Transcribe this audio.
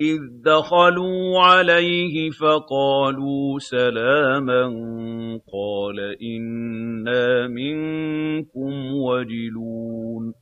إِذْ دَخَلُوا عَلَيْهِ فَقَالُوا سَلَامًا قَالَ إِنَّا مِنكُمْ وَجِلُونَ.